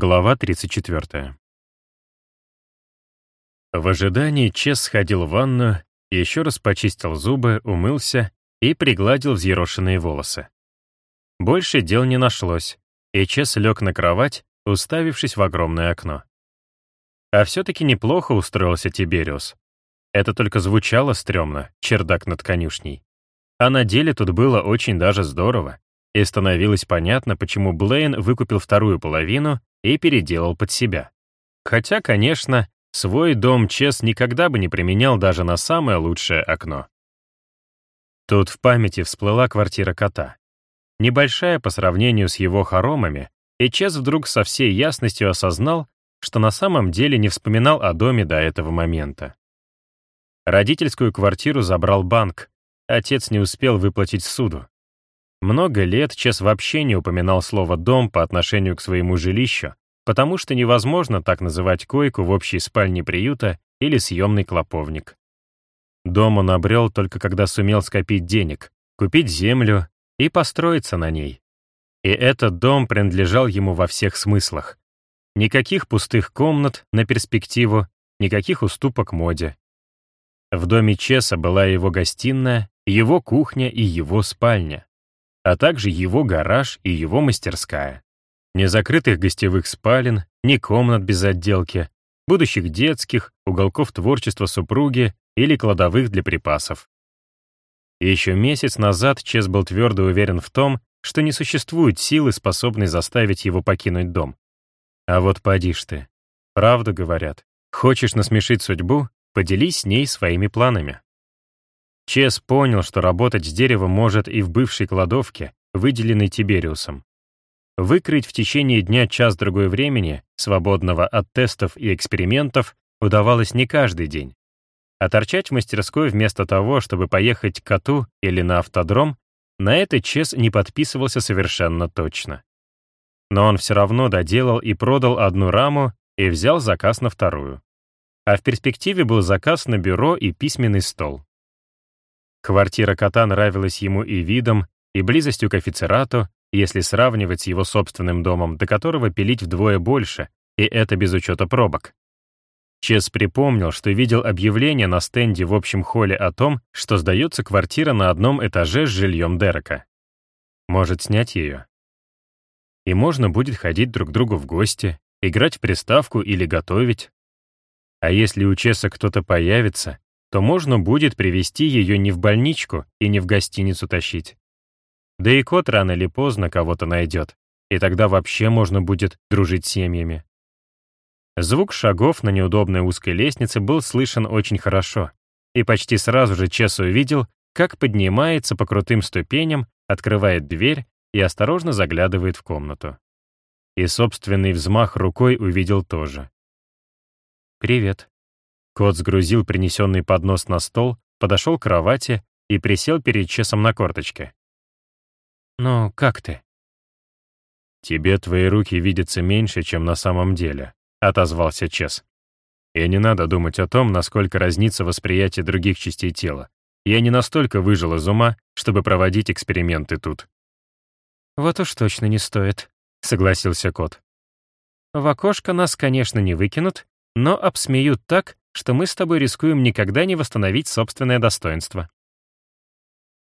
Глава 34. В ожидании Чес сходил в ванну, еще раз почистил зубы, умылся и пригладил взъерошенные волосы. Больше дел не нашлось, и Чес лег на кровать, уставившись в огромное окно. А все-таки неплохо устроился Тибериус. Это только звучало стрёмно, чердак над конюшней. А на деле тут было очень даже здорово, и становилось понятно, почему Блейн выкупил вторую половину и переделал под себя. Хотя, конечно, свой дом Чес никогда бы не применял даже на самое лучшее окно. Тут в памяти всплыла квартира кота. Небольшая по сравнению с его хоромами, и Чес вдруг со всей ясностью осознал, что на самом деле не вспоминал о доме до этого момента. Родительскую квартиру забрал банк, отец не успел выплатить суду. Много лет Чес вообще не упоминал слово «дом» по отношению к своему жилищу, потому что невозможно так называть койку в общей спальне приюта или съемный клоповник. Дом он обрел только когда сумел скопить денег, купить землю и построиться на ней. И этот дом принадлежал ему во всех смыслах. Никаких пустых комнат на перспективу, никаких уступок моде. В доме Чеса была его гостиная, его кухня и его спальня а также его гараж и его мастерская. Ни закрытых гостевых спален, ни комнат без отделки, будущих детских, уголков творчества супруги или кладовых для припасов. еще месяц назад Чес был твердо уверен в том, что не существует силы, способной заставить его покинуть дом. А вот поди ж ты. Правду говорят. Хочешь насмешить судьбу, поделись с ней своими планами. Чес понял, что работать с деревом может и в бывшей кладовке, выделенной Тибериусом. Выкрыть в течение дня час-другой времени, свободного от тестов и экспериментов, удавалось не каждый день. А торчать в мастерской вместо того, чтобы поехать к коту или на автодром, на это Чес не подписывался совершенно точно. Но он все равно доделал и продал одну раму и взял заказ на вторую. А в перспективе был заказ на бюро и письменный стол. Квартира кота нравилась ему и видом, и близостью к офицерату, если сравнивать с его собственным домом, до которого пилить вдвое больше, и это без учета пробок. Чес припомнил, что видел объявление на стенде в общем холле о том, что сдается квартира на одном этаже с жильем Дерека. Может снять ее. И можно будет ходить друг к другу в гости, играть в приставку или готовить. А если у Чеса кто-то появится, то можно будет привести ее не в больничку и не в гостиницу тащить. Да и кот рано или поздно кого-то найдет, и тогда вообще можно будет дружить с семьями. Звук шагов на неудобной узкой лестнице был слышен очень хорошо, и почти сразу же Чес увидел, как поднимается по крутым ступеням, открывает дверь и осторожно заглядывает в комнату. И собственный взмах рукой увидел тоже. «Привет», Кот сгрузил принесенный поднос на стол, подошел к кровати и присел перед Чесом на корточке. «Ну, как ты?» «Тебе твои руки видятся меньше, чем на самом деле», — отозвался Чес. «И не надо думать о том, насколько разнится восприятие других частей тела. Я не настолько выжил из ума, чтобы проводить эксперименты тут». «Вот уж точно не стоит», — согласился кот. «В окошко нас, конечно, не выкинут, но обсмеют так, что мы с тобой рискуем никогда не восстановить собственное достоинство.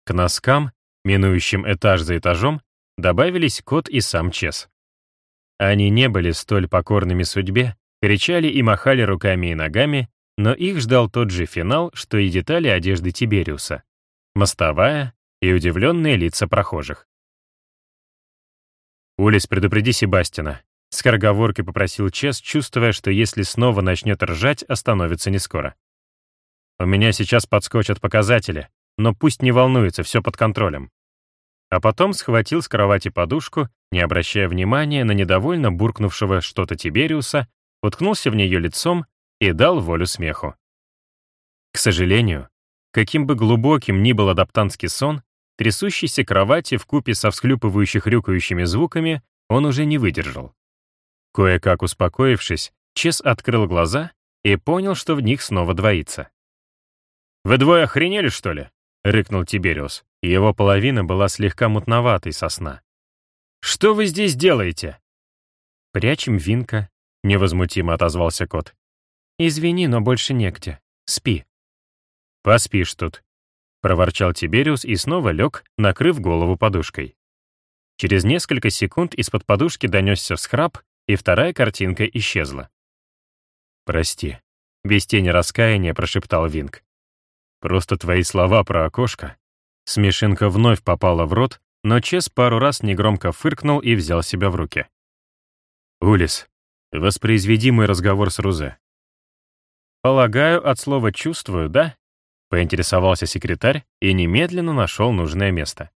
К носкам, минующим этаж за этажом, добавились кот и сам Чес. Они не были столь покорными судьбе, кричали и махали руками и ногами, но их ждал тот же финал, что и детали одежды Тибериуса. Мостовая и удивленные лица прохожих. «Улис, предупреди Себастина», Скороговоркой попросил Чес, чувствуя, что если снова начнет ржать, остановится не скоро. «У меня сейчас подскочат показатели, но пусть не волнуется, все под контролем». А потом схватил с кровати подушку, не обращая внимания на недовольно буркнувшего что-то Тибериуса, уткнулся в нее лицом и дал волю смеху. К сожалению, каким бы глубоким ни был адаптантский сон, трясущейся кровати в купе со всхлюпывающих рюкающими звуками он уже не выдержал. Кое-как успокоившись, Чес открыл глаза и понял, что в них снова двоится. «Вы двое охренели, что ли?» — рыкнул Тибериус. Его половина была слегка мутноватой со сна. «Что вы здесь делаете?» «Спрячем Винка», — невозмутимо отозвался кот. «Извини, но больше негде. Спи». «Поспишь тут», — проворчал Тибериус и снова лег, накрыв голову подушкой. Через несколько секунд из-под подушки донесся всхрап, и вторая картинка исчезла. «Прости», — без тени раскаяния прошептал Винг. «Просто твои слова про окошко». Смешинка вновь попала в рот, но Чес пару раз негромко фыркнул и взял себя в руки. «Улис, воспроизведи мой разговор с Рузе». «Полагаю, от слова «чувствую», да?» — поинтересовался секретарь и немедленно нашел нужное место.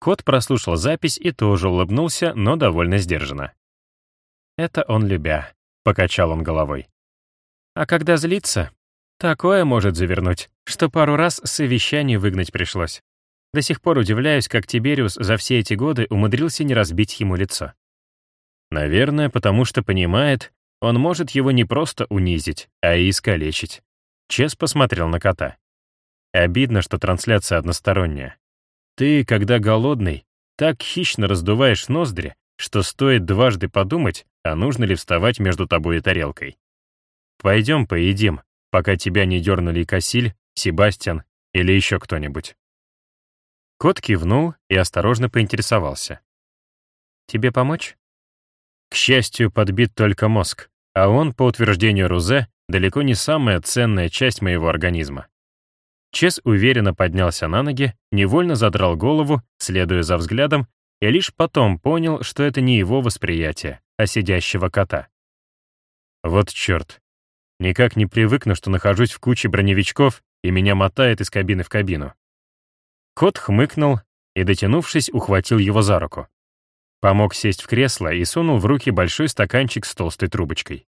Кот прослушал запись и тоже улыбнулся, но довольно сдержанно. «Это он любя», — покачал он головой. «А когда злится, такое может завернуть, что пару раз совещаний выгнать пришлось. До сих пор удивляюсь, как Тибериус за все эти годы умудрился не разбить ему лицо. Наверное, потому что понимает, он может его не просто унизить, а и искалечить. Чес посмотрел на кота. Обидно, что трансляция односторонняя. Ты, когда голодный, так хищно раздуваешь ноздри, что стоит дважды подумать, а нужно ли вставать между тобой и тарелкой. Пойдем поедим, пока тебя не дернули Кассиль, Себастьян или еще кто-нибудь. Кот кивнул и осторожно поинтересовался. «Тебе помочь?» К счастью, подбит только мозг, а он, по утверждению Рузе, далеко не самая ценная часть моего организма. Чес уверенно поднялся на ноги, невольно задрал голову, следуя за взглядом, и лишь потом понял, что это не его восприятие, а сидящего кота. Вот черт. Никак не привыкну, что нахожусь в куче броневичков, и меня мотает из кабины в кабину. Кот хмыкнул и, дотянувшись, ухватил его за руку. Помог сесть в кресло и сунул в руки большой стаканчик с толстой трубочкой.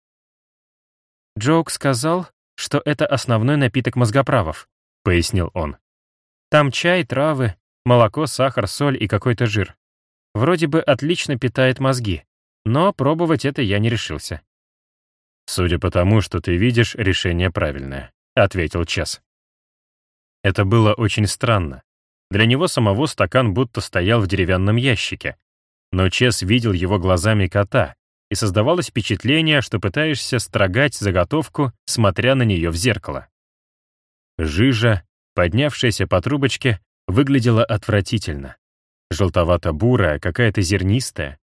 Джоук сказал, что это основной напиток мозгоправов, пояснил он. Там чай, травы, молоко, сахар, соль и какой-то жир. Вроде бы отлично питает мозги, но пробовать это я не решился. «Судя по тому, что ты видишь, решение правильное», — ответил Чес. Это было очень странно. Для него самого стакан будто стоял в деревянном ящике. Но Чес видел его глазами кота, и создавалось впечатление, что пытаешься строгать заготовку, смотря на нее в зеркало. Жижа, поднявшаяся по трубочке, выглядела отвратительно. Желтовато-бурая, какая-то зернистая.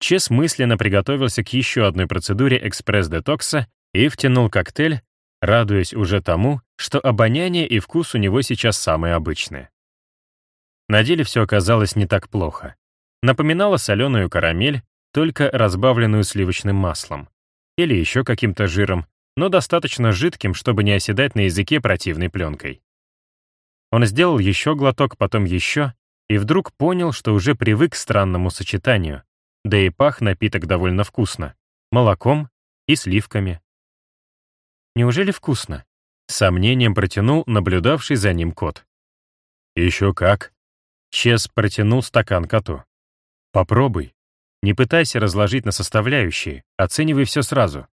Чес мысленно приготовился к еще одной процедуре экспресс-детокса и втянул коктейль, радуясь уже тому, что обоняние и вкус у него сейчас самые обычные. На деле все оказалось не так плохо. Напоминало соленую карамель, только разбавленную сливочным маслом. Или еще каким-то жиром, но достаточно жидким, чтобы не оседать на языке противной пленкой. Он сделал еще глоток, потом еще, и вдруг понял, что уже привык к странному сочетанию, да и пах напиток довольно вкусно, молоком и сливками. «Неужели вкусно?» — сомнением протянул наблюдавший за ним кот. «Еще как!» Чес протянул стакан коту. «Попробуй. Не пытайся разложить на составляющие, оценивай все сразу.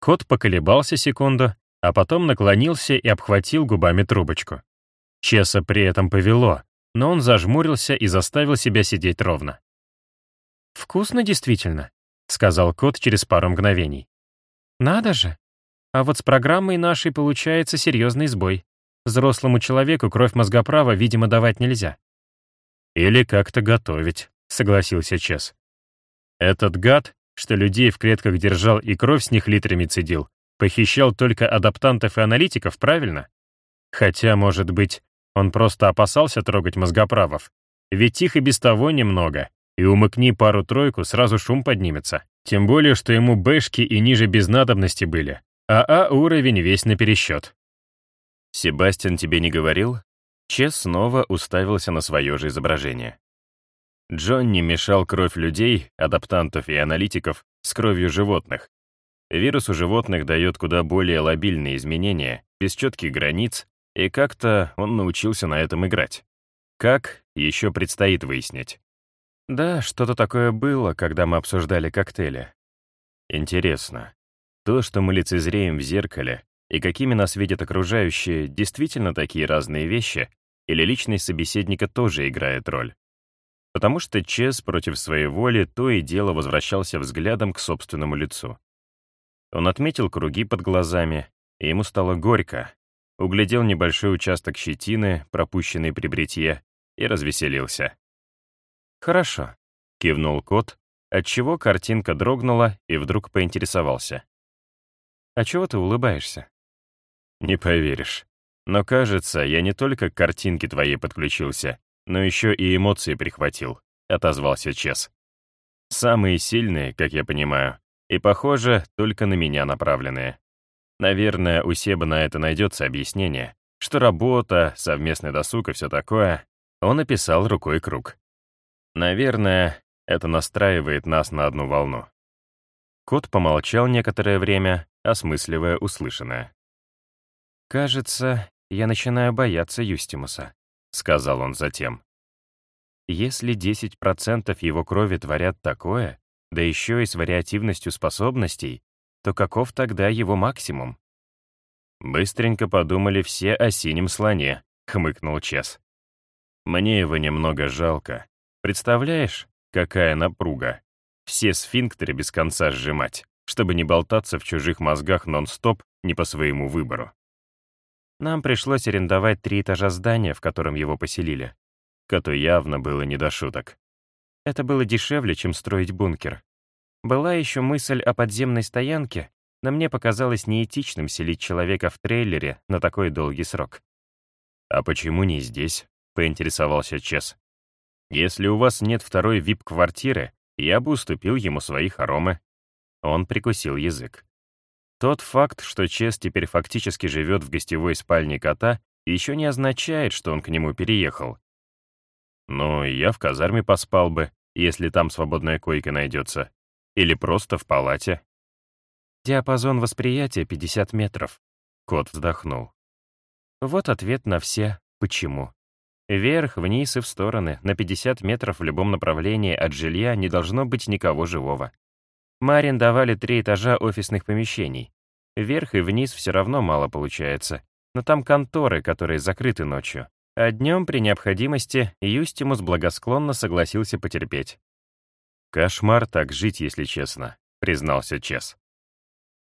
Кот поколебался секунду, а потом наклонился и обхватил губами трубочку. Чеса при этом повело, но он зажмурился и заставил себя сидеть ровно. «Вкусно действительно», — сказал кот через пару мгновений. «Надо же. А вот с программой нашей получается серьезный сбой. Взрослому человеку кровь мозгоправа, видимо, давать нельзя». «Или как-то готовить», — согласился Чес. «Этот гад что людей в клетках держал и кровь с них литрами цедил, похищал только адаптантов и аналитиков, правильно? Хотя, может быть, он просто опасался трогать мозгоправов. Ведь их и без того немного, и умыкни пару-тройку, сразу шум поднимется. Тем более, что ему бэшки и ниже без надобности были, а А уровень весь на пересчет. «Себастьян тебе не говорил?» Чес снова уставился на свое же изображение. Джонни мешал кровь людей, адаптантов и аналитиков с кровью животных. Вирус у животных дает куда более лобильные изменения, без четких границ, и как-то он научился на этом играть. Как, еще предстоит выяснить. Да, что-то такое было, когда мы обсуждали коктейли. Интересно, то, что мы лицезреем в зеркале, и какими нас видят окружающие, действительно такие разные вещи, или личность собеседника тоже играет роль? потому что Чес против своей воли то и дело возвращался взглядом к собственному лицу. Он отметил круги под глазами, и ему стало горько. Углядел небольшой участок щетины, пропущенный при бритье, и развеселился. «Хорошо», — кивнул кот, отчего картинка дрогнула и вдруг поинтересовался. «А чего ты улыбаешься?» «Не поверишь. Но кажется, я не только к картинке твоей подключился, но еще и эмоции прихватил», — отозвался Чес. «Самые сильные, как я понимаю, и, похоже, только на меня направленные. Наверное, у Себа на это найдется объяснение, что работа, совместный досуг и все такое, он описал рукой круг. Наверное, это настраивает нас на одну волну. Кот помолчал некоторое время, осмысливая услышанное. «Кажется, я начинаю бояться Юстимуса», — сказал он затем. «Если 10% его крови творят такое, да еще и с вариативностью способностей, то каков тогда его максимум? «Быстренько подумали все о синем слоне», — хмыкнул Чес. «Мне его немного жалко. Представляешь, какая напруга? Все сфинктеры без конца сжимать, чтобы не болтаться в чужих мозгах нон-стоп не по своему выбору. Нам пришлось арендовать три этажа здания, в котором его поселили. Коту явно было не до шуток. Это было дешевле, чем строить бункер. Была еще мысль о подземной стоянке, но мне показалось неэтичным селить человека в трейлере на такой долгий срок. «А почему не здесь?» — поинтересовался Чес. «Если у вас нет второй вип-квартиры, я бы уступил ему свои хоромы». Он прикусил язык. Тот факт, что Чес теперь фактически живет в гостевой спальне кота, еще не означает, что он к нему переехал. «Ну, я в казарме поспал бы, если там свободная койка найдется», или просто в палате. Диапазон восприятия 50 метров. Кот вздохнул. Вот ответ на все «почему». Вверх, вниз и в стороны, на 50 метров в любом направлении от жилья не должно быть никого живого. Мы арендовали три этажа офисных помещений. Вверх и вниз все равно мало получается, но там конторы, которые закрыты ночью. А днем, при необходимости, Юстимус благосклонно согласился потерпеть. «Кошмар так жить, если честно», — признался Чес.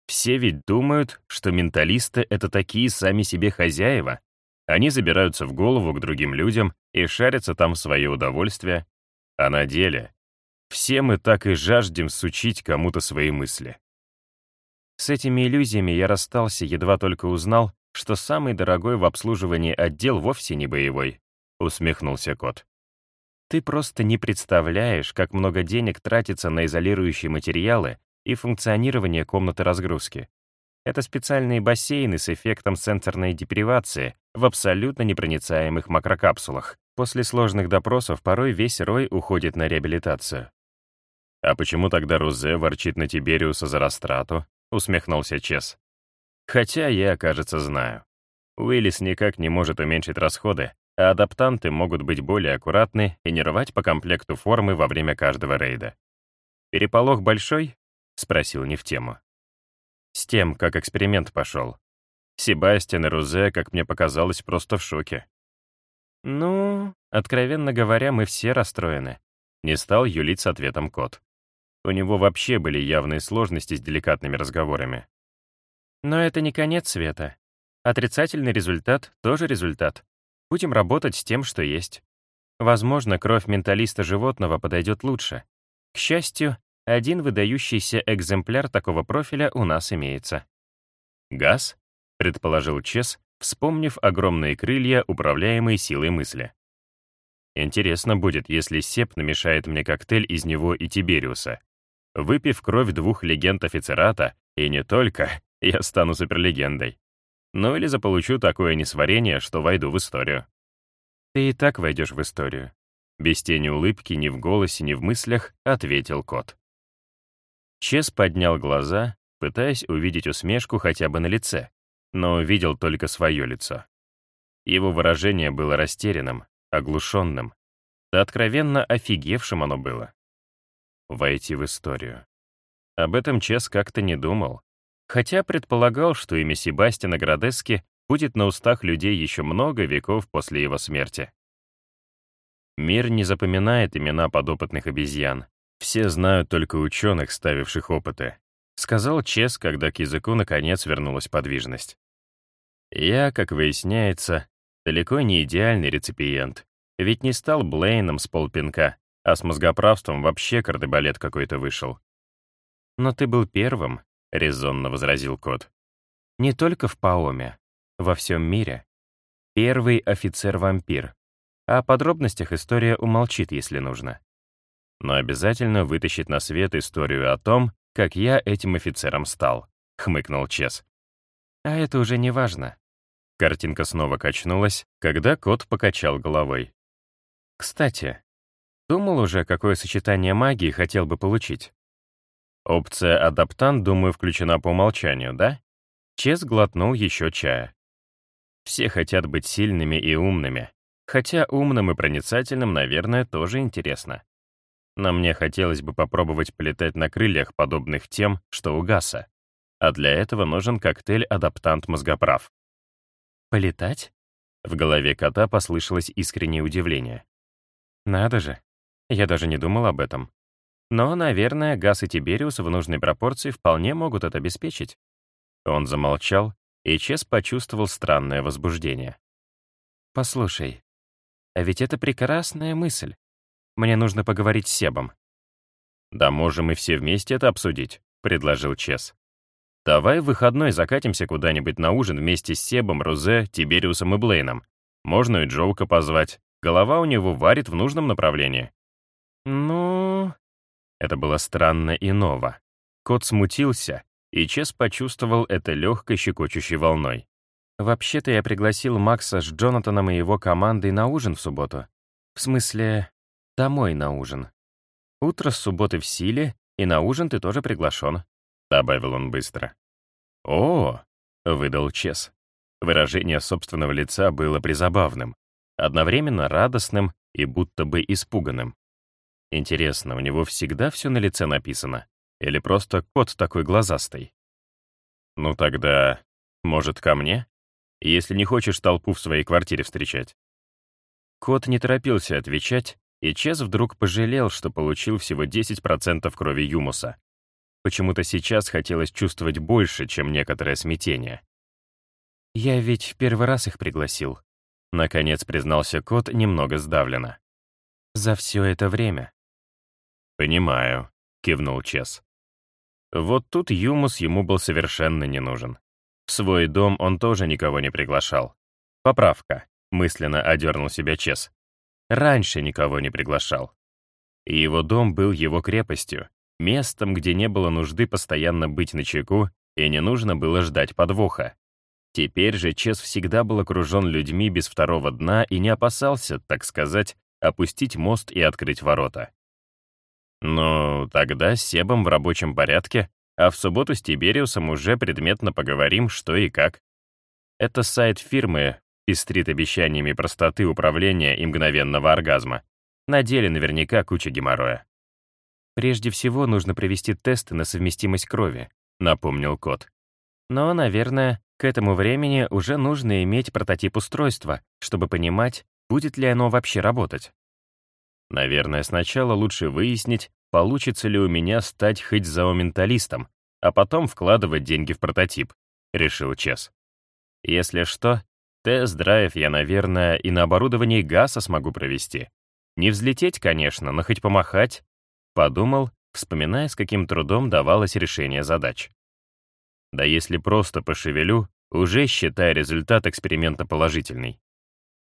«Все ведь думают, что менталисты — это такие сами себе хозяева. Они забираются в голову к другим людям и шарятся там в свое удовольствие. А на деле все мы так и жаждем сучить кому-то свои мысли». С этими иллюзиями я расстался, едва только узнал, что самый дорогой в обслуживании отдел вовсе не боевой, — усмехнулся кот. Ты просто не представляешь, как много денег тратится на изолирующие материалы и функционирование комнаты разгрузки. Это специальные бассейны с эффектом сенсорной депривации в абсолютно непроницаемых макрокапсулах. После сложных допросов порой весь рой уходит на реабилитацию. «А почему тогда Рузе ворчит на Тибериуса за растрату?» — усмехнулся Чес. «Хотя я, кажется, знаю. Уиллис никак не может уменьшить расходы, а адаптанты могут быть более аккуратны и не рвать по комплекту формы во время каждого рейда. «Переполох большой?» — спросил не в тему. С тем, как эксперимент пошел. Себастьян и Рузе, как мне показалось, просто в шоке. «Ну, откровенно говоря, мы все расстроены», — не стал юлить с ответом кот. У него вообще были явные сложности с деликатными разговорами. «Но это не конец света. Отрицательный результат — тоже результат. Будем работать с тем, что есть. Возможно, кровь менталиста животного подойдет лучше. К счастью, один выдающийся экземпляр такого профиля у нас имеется. «Газ?» — предположил Чес, вспомнив огромные крылья, управляемые силой мысли. Интересно будет, если Сеп намешает мне коктейль из него и Тибериуса. Выпив кровь двух легенд офицерата, и не только, я стану суперлегендой. Ну или заполучу такое несварение, что войду в историю. Ты и так войдешь в историю. Без тени улыбки ни в голосе, ни в мыслях ответил кот. Чес поднял глаза, пытаясь увидеть усмешку хотя бы на лице, но увидел только свое лицо. Его выражение было растерянным, оглушенным. Да откровенно офигевшим оно было. Войти в историю. Об этом Чес как-то не думал, хотя предполагал, что имя Себастьяна Градески будет на устах людей еще много веков после его смерти. Мир не запоминает имена подопытных обезьян. Все знают только ученых, ставивших опыты. Сказал Чес, когда к языку наконец вернулась подвижность. Я, как выясняется, далеко не идеальный реципиент. Ведь не стал Блейном с полпинка, а с мозгоправством вообще кардебалет какой-то вышел. «Но ты был первым», — резонно возразил кот. «Не только в Паоме, во всем мире. Первый офицер-вампир. О подробностях история умолчит, если нужно. Но обязательно вытащит на свет историю о том, как я этим офицером стал», — хмыкнул Чес. «А это уже не важно». Картинка снова качнулась, когда кот покачал головой. «Кстати, думал уже, какое сочетание магии хотел бы получить?» «Опция «Адаптант», думаю, включена по умолчанию, да?» Чес глотнул еще чая. «Все хотят быть сильными и умными, хотя умным и проницательным, наверное, тоже интересно. Но мне хотелось бы попробовать полетать на крыльях, подобных тем, что у Гаса. А для этого нужен коктейль «Адаптант-мозгоправ». «Полетать?» В голове кота послышалось искреннее удивление. «Надо же, я даже не думал об этом. Но, наверное, Гас и Тибериус в нужной пропорции вполне могут это обеспечить». Он замолчал, и Чес почувствовал странное возбуждение. «Послушай, а ведь это прекрасная мысль. Мне нужно поговорить с Себом». «Да можем и все вместе это обсудить», — предложил Чес. «Давай в выходной закатимся куда-нибудь на ужин вместе с Себом, Розе, Тибериусом и Блейном. Можно и Джоука позвать. Голова у него варит в нужном направлении». «Ну...» Это было странно и ново. Кот смутился, и Чес почувствовал это легкой щекочущей волной. «Вообще-то я пригласил Макса с Джонатаном и его командой на ужин в субботу. В смысле, Домой на ужин. Утро с субботы в силе, и на ужин ты тоже приглашен», — добавил он быстро. «О!» — выдал Чес. Выражение собственного лица было призабавным, одновременно радостным и будто бы испуганным. Интересно, у него всегда все на лице написано? Или просто кот такой глазастый? Ну тогда, может, ко мне? Если не хочешь толпу в своей квартире встречать. Кот не торопился отвечать, и Чез вдруг пожалел, что получил всего 10% крови Юмуса. Почему-то сейчас хотелось чувствовать больше, чем некоторое смятение. «Я ведь в первый раз их пригласил», — наконец признался кот немного сдавленно. «За все это время». «Понимаю», — кивнул Чес. Вот тут Юмус ему был совершенно не нужен. В свой дом он тоже никого не приглашал. Поправка, мысленно одернул себя Чес. Раньше никого не приглашал. И его дом был его крепостью, местом, где не было нужды постоянно быть на чеку и не нужно было ждать подвоха. Теперь же Чес всегда был окружен людьми без второго дна и не опасался, так сказать, опустить мост и открыть ворота. Ну, тогда с Себом в рабочем порядке, а в субботу с Тибериусом уже предметно поговорим, что и как. Это сайт фирмы, пестрит обещаниями простоты управления и мгновенного оргазма. На деле наверняка куча геморроя. «Прежде всего нужно провести тесты на совместимость крови», — напомнил кот. «Но, наверное, к этому времени уже нужно иметь прототип устройства, чтобы понимать, будет ли оно вообще работать». Наверное, сначала лучше выяснить, получится ли у меня стать хоть зооменталистом, а потом вкладывать деньги в прототип, решил Чес. Если что, Тест-драйв я, наверное, и на оборудовании ГАСа смогу провести. Не взлететь, конечно, но хоть помахать. Подумал, вспоминая, с каким трудом давалось решение задач. Да если просто пошевелю, уже считай результат эксперимента положительный.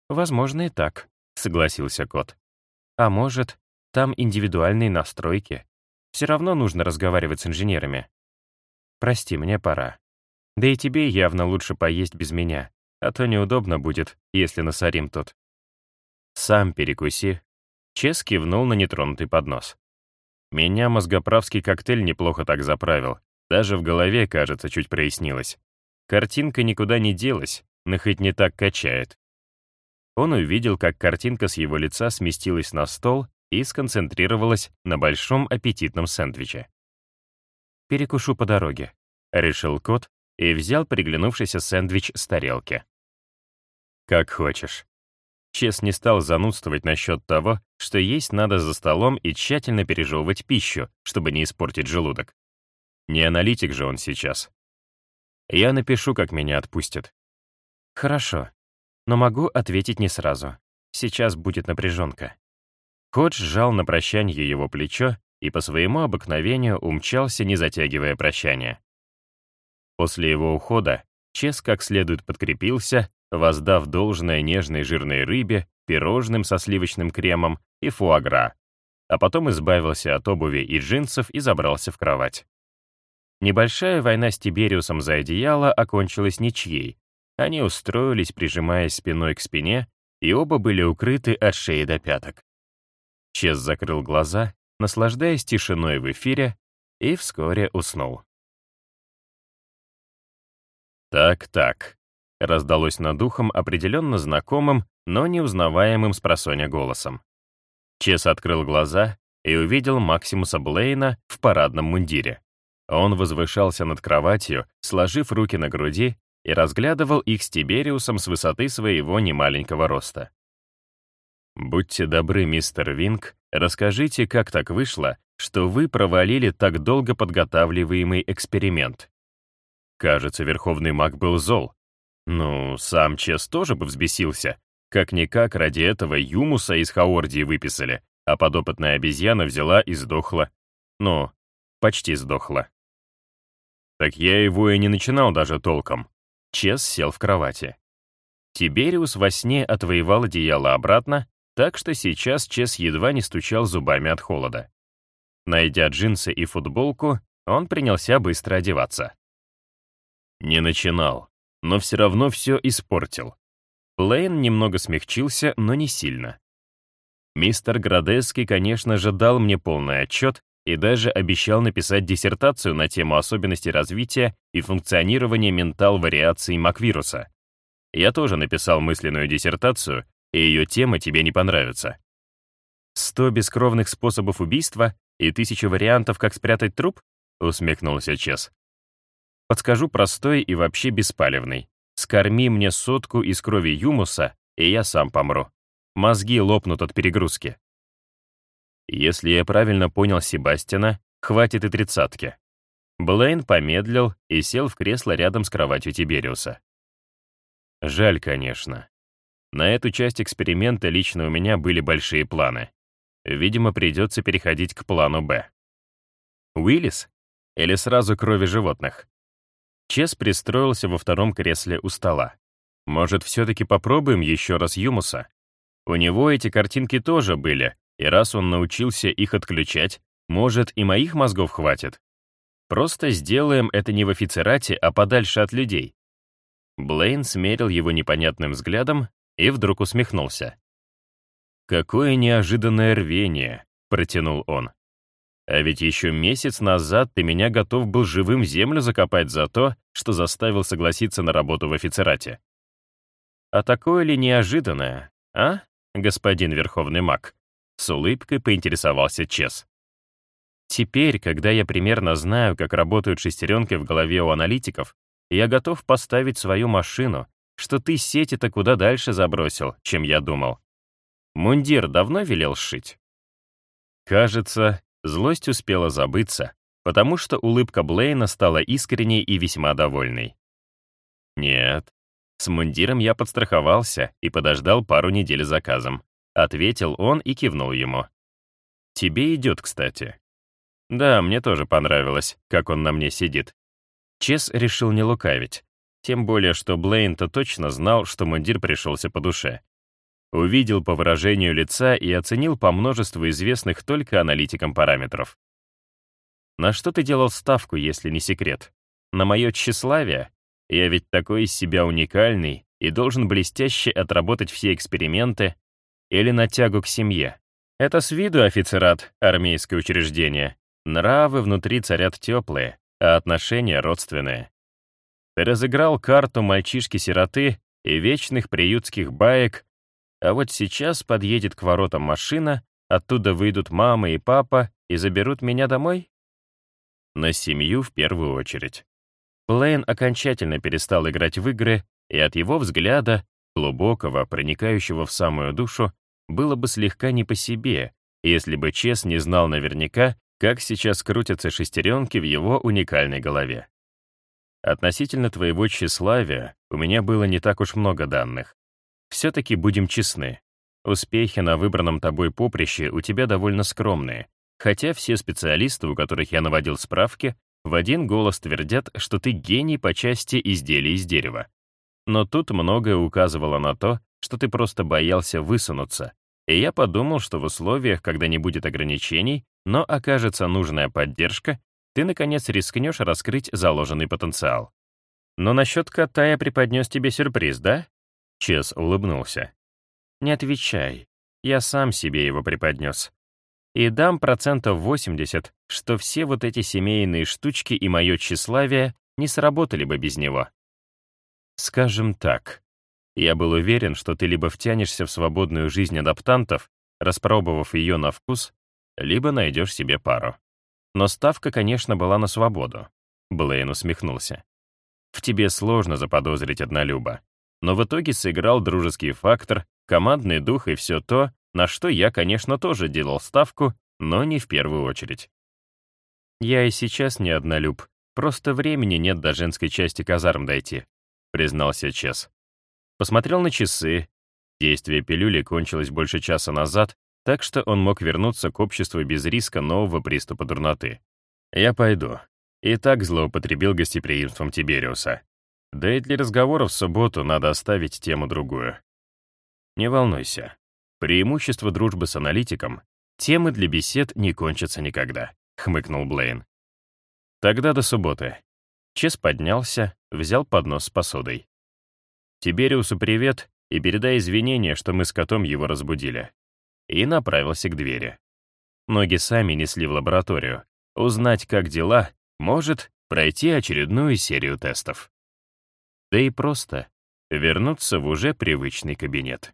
«Возможно и так», — согласился кот. «А может, там индивидуальные настройки. Все равно нужно разговаривать с инженерами. Прости, мне пора. Да и тебе явно лучше поесть без меня а то неудобно будет, если насорим тут. Сам перекуси. Чес кивнул на нетронутый поднос. Меня мозгоправский коктейль неплохо так заправил. Даже в голове, кажется, чуть прояснилось. Картинка никуда не делась, но хоть не так качает. Он увидел, как картинка с его лица сместилась на стол и сконцентрировалась на большом аппетитном сэндвиче. «Перекушу по дороге», — решил кот и взял приглянувшийся сэндвич с тарелки. «Как хочешь». Чес не стал занудствовать насчет того, что есть надо за столом и тщательно пережевывать пищу, чтобы не испортить желудок. Не аналитик же он сейчас. Я напишу, как меня отпустят. Хорошо, но могу ответить не сразу. Сейчас будет напряженка. Ходж сжал на прощание его плечо и по своему обыкновению умчался, не затягивая прощание. После его ухода Чес как следует подкрепился, воздав должное нежной жирной рыбе, пирожным со сливочным кремом и фуагра, а потом избавился от обуви и джинсов и забрался в кровать. Небольшая война с Тибериусом за одеяло окончилась ничьей. Они устроились, прижимаясь спиной к спине, и оба были укрыты от шеи до пяток. Чес закрыл глаза, наслаждаясь тишиной в эфире, и вскоре уснул. «Так-так», — раздалось над духом определенно знакомым, но неузнаваемым с просоня голосом. Чес открыл глаза и увидел Максимуса Блейна в парадном мундире. Он возвышался над кроватью, сложив руки на груди, и разглядывал их с Тибериусом с высоты своего немаленького роста. «Будьте добры, мистер Винг, расскажите, как так вышло, что вы провалили так долго подготавливаемый эксперимент?» Кажется, Верховный Маг был зол. Ну, сам Чес тоже бы взбесился. Как-никак ради этого Юмуса из Хаордии выписали, а подопытная обезьяна взяла и сдохла. Ну, почти сдохла. Так я его и не начинал даже толком. Чес сел в кровати. Тибериус во сне отвоевал одеяло обратно, так что сейчас Чес едва не стучал зубами от холода. Найдя джинсы и футболку, он принялся быстро одеваться. Не начинал, но все равно все испортил. Лейн немного смягчился, но не сильно. Мистер Градески, конечно же, дал мне полный отчет и даже обещал написать диссертацию на тему особенностей развития и функционирования ментал-вариаций Маквируса. Я тоже написал мысленную диссертацию, и ее тема тебе не понравится. «Сто бескровных способов убийства и тысяча вариантов, как спрятать труп?» — усмехнулся Чес. Подскажу простой и вообще беспалевный. Скорми мне сотку из крови юмуса, и я сам помру. Мозги лопнут от перегрузки. Если я правильно понял Себастина, хватит и тридцатки. Блейн помедлил и сел в кресло рядом с кроватью Тибериуса. Жаль, конечно. На эту часть эксперимента лично у меня были большие планы. Видимо, придется переходить к плану «Б». Уиллис? Или сразу крови животных? Чес пристроился во втором кресле у стола. Может, все-таки попробуем еще раз Юмуса? У него эти картинки тоже были, и раз он научился их отключать, может, и моих мозгов хватит. Просто сделаем это не в офицерате, а подальше от людей. Блейн смерил его непонятным взглядом и вдруг усмехнулся. «Какое неожиданное рвение!» — протянул он. А ведь еще месяц назад ты меня готов был живым в землю закопать за то, что заставил согласиться на работу в офицерате. А такое ли неожиданное, а, господин Верховный Маг? С улыбкой поинтересовался Чес. Теперь, когда я примерно знаю, как работают шестеренки в голове у аналитиков, я готов поставить свою машину, что ты сети-то куда дальше забросил, чем я думал. Мундир давно велел сшить? Кажется, Злость успела забыться, потому что улыбка Блейна стала искренней и весьма довольной. «Нет, с мундиром я подстраховался и подождал пару недель заказом», ответил он и кивнул ему. «Тебе идет, кстати». «Да, мне тоже понравилось, как он на мне сидит». Чес решил не лукавить, тем более, что Блейн-то точно знал, что мундир пришелся по душе. Увидел по выражению лица и оценил по множеству известных только аналитикам параметров. На что ты делал ставку, если не секрет? На мое тщеславие? Я ведь такой из себя уникальный и должен блестяще отработать все эксперименты или на тягу к семье. Это с виду офицерат, армейское учреждение. Нравы внутри царят теплые, а отношения родственные. Ты разыграл карту мальчишки-сироты и вечных приютских баек а вот сейчас подъедет к воротам машина, оттуда выйдут мама и папа и заберут меня домой? На семью в первую очередь. Плейн окончательно перестал играть в игры, и от его взгляда, глубокого, проникающего в самую душу, было бы слегка не по себе, если бы Чес не знал наверняка, как сейчас крутятся шестеренки в его уникальной голове. Относительно твоего тщеславия у меня было не так уж много данных. Все-таки будем честны. Успехи на выбранном тобой поприще у тебя довольно скромные, хотя все специалисты, у которых я наводил справки, в один голос твердят, что ты гений по части изделий из дерева. Но тут многое указывало на то, что ты просто боялся высунуться, и я подумал, что в условиях, когда не будет ограничений, но окажется нужная поддержка, ты, наконец, рискнешь раскрыть заложенный потенциал. Но насчет кота я преподнес тебе сюрприз, да? Чес улыбнулся. Не отвечай, я сам себе его преподнес. И дам процентов 80, что все вот эти семейные штучки и мое тщеславие не сработали бы без него. Скажем так, я был уверен, что ты либо втянешься в свободную жизнь адаптантов, распробовав ее на вкус, либо найдешь себе пару. Но ставка, конечно, была на свободу. Блейн усмехнулся. В тебе сложно заподозрить однолюба. Но в итоге сыграл дружеский фактор, командный дух и все то, на что я, конечно, тоже делал ставку, но не в первую очередь. Я и сейчас не однолюб, просто времени нет до женской части казарм дойти, признался Чес. Посмотрел на часы. Действие пилюли кончилось больше часа назад, так что он мог вернуться к обществу без риска нового приступа дурноты. «Я пойду». И так злоупотребил гостеприимством Тибериуса. Да и для разговоров в субботу надо оставить тему другую. Не волнуйся. Преимущество дружбы с аналитиком — темы для бесед не кончатся никогда, — хмыкнул Блейн. Тогда до субботы. Чес поднялся, взял поднос с посудой. Тибериусу привет и передай извинения, что мы с котом его разбудили и направился к двери. Ноги сами несли в лабораторию. Узнать, как дела, может пройти очередную серию тестов. Да и просто вернуться в уже привычный кабинет.